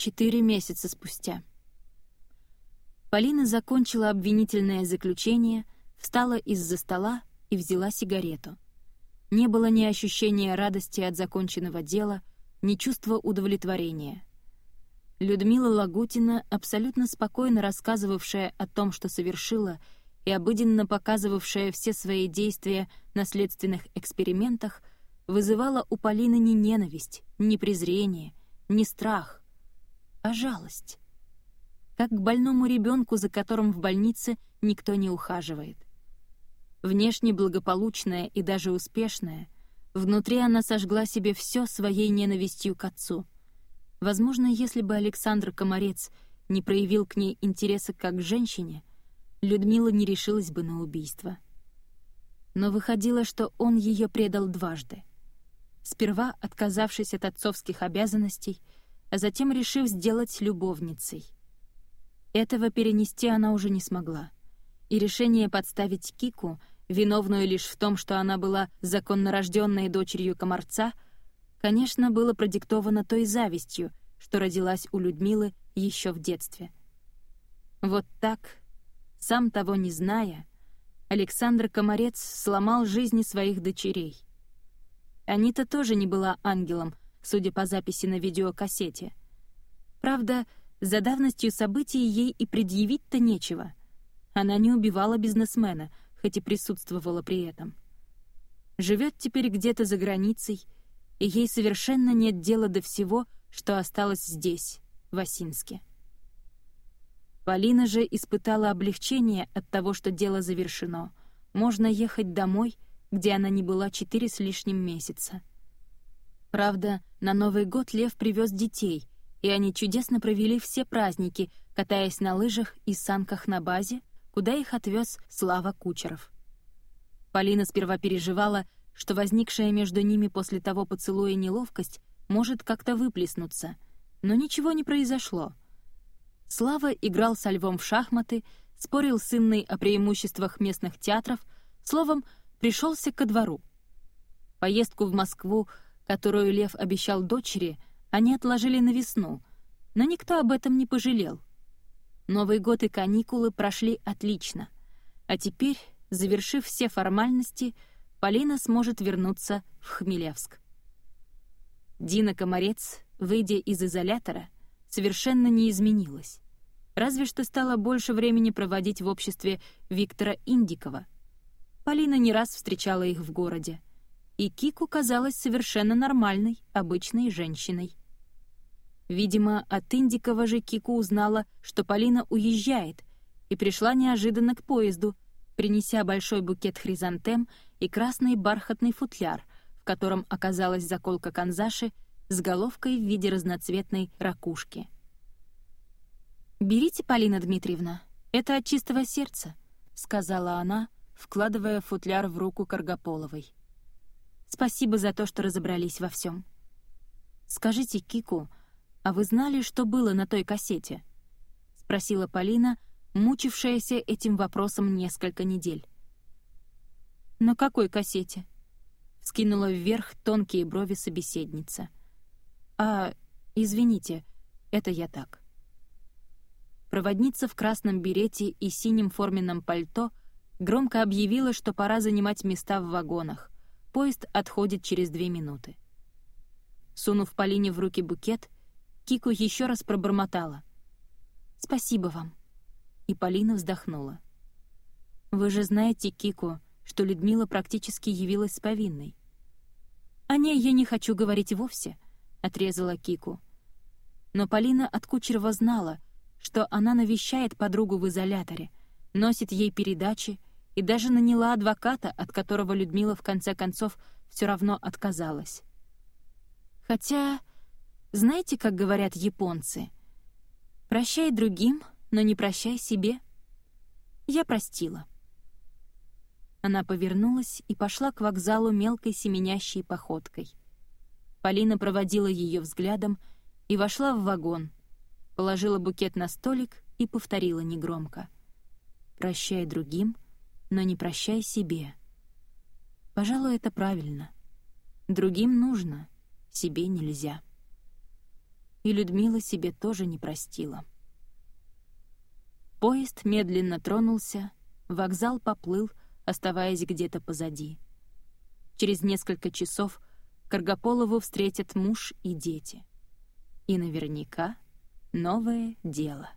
четыре месяца спустя. Полина закончила обвинительное заключение, встала из-за стола и взяла сигарету. Не было ни ощущения радости от законченного дела, ни чувства удовлетворения. Людмила Лагутина, абсолютно спокойно рассказывавшая о том, что совершила, и обыденно показывавшая все свои действия на следственных экспериментах, вызывала у Полины не ненависть, не презрение, не страх, а жалость. Как к больному ребенку, за которым в больнице никто не ухаживает. Внешне благополучная и даже успешная, внутри она сожгла себе все своей ненавистью к отцу. Возможно, если бы Александр Комарец не проявил к ней интереса как к женщине, Людмила не решилась бы на убийство. Но выходило, что он ее предал дважды. Сперва отказавшись от отцовских обязанностей, а затем решив сделать любовницей. Этого перенести она уже не смогла. И решение подставить Кику, виновную лишь в том, что она была законнорожденной дочерью комарца, конечно, было продиктовано той завистью, что родилась у Людмилы еще в детстве. Вот так, сам того не зная, Александр Комарец сломал жизни своих дочерей. Анита тоже не была ангелом, судя по записи на видеокассете. Правда, за давностью событий ей и предъявить-то нечего. Она не убивала бизнесмена, хоть и присутствовала при этом. Живет теперь где-то за границей, и ей совершенно нет дела до всего, что осталось здесь, в Осинске. Полина же испытала облегчение от того, что дело завершено. Можно ехать домой, где она не была четыре с лишним месяца. Правда, на Новый год Лев привез детей, и они чудесно провели все праздники, катаясь на лыжах и санках на базе, куда их отвез Слава Кучеров. Полина сперва переживала, что возникшая между ними после того поцелуя неловкость может как-то выплеснуться, но ничего не произошло — Слава играл со львом в шахматы, спорил с Инной о преимуществах местных театров, словом, пришелся ко двору. Поездку в Москву, которую Лев обещал дочери, они отложили на весну, но никто об этом не пожалел. Новый год и каникулы прошли отлично, а теперь, завершив все формальности, Полина сможет вернуться в Хмелевск. Дина Комарец, выйдя из изолятора, совершенно не изменилась. Разве что стала больше времени проводить в обществе Виктора Индикова. Полина не раз встречала их в городе. И Кику казалась совершенно нормальной, обычной женщиной. Видимо, от Индикова же Кику узнала, что Полина уезжает, и пришла неожиданно к поезду, принеся большой букет хризантем и красный бархатный футляр, в котором оказалась заколка канзаши с головкой в виде разноцветной ракушки. «Берите, Полина Дмитриевна, это от чистого сердца», — сказала она, вкладывая футляр в руку Каргополовой. «Спасибо за то, что разобрались во всем. Скажите, Кику, а вы знали, что было на той кассете?» — спросила Полина, мучившаяся этим вопросом несколько недель. «На какой кассете?» — скинула вверх тонкие брови собеседница — «А, извините, это я так». Проводница в красном берете и синем форменном пальто громко объявила, что пора занимать места в вагонах. Поезд отходит через две минуты. Сунув Полине в руки букет, Кику еще раз пробормотала. «Спасибо вам». И Полина вздохнула. «Вы же знаете, Кику, что Людмила практически явилась с повинной. О ней я не хочу говорить вовсе», — отрезала Кику. Но Полина от Кучерова знала, что она навещает подругу в изоляторе, носит ей передачи и даже наняла адвоката, от которого Людмила в конце концов все равно отказалась. Хотя, знаете, как говорят японцы? «Прощай другим, но не прощай себе». Я простила. Она повернулась и пошла к вокзалу мелкой семенящей походкой. Полина проводила ее взглядом и вошла в вагон, положила букет на столик и повторила негромко. «Прощай другим, но не прощай себе». Пожалуй, это правильно. Другим нужно, себе нельзя. и Людмила себе тоже не простила. Поезд медленно тронулся, вокзал поплыл, оставаясь где-то позади. Через несколько часов Каргополову встретят муж и дети. И наверняка новое дело.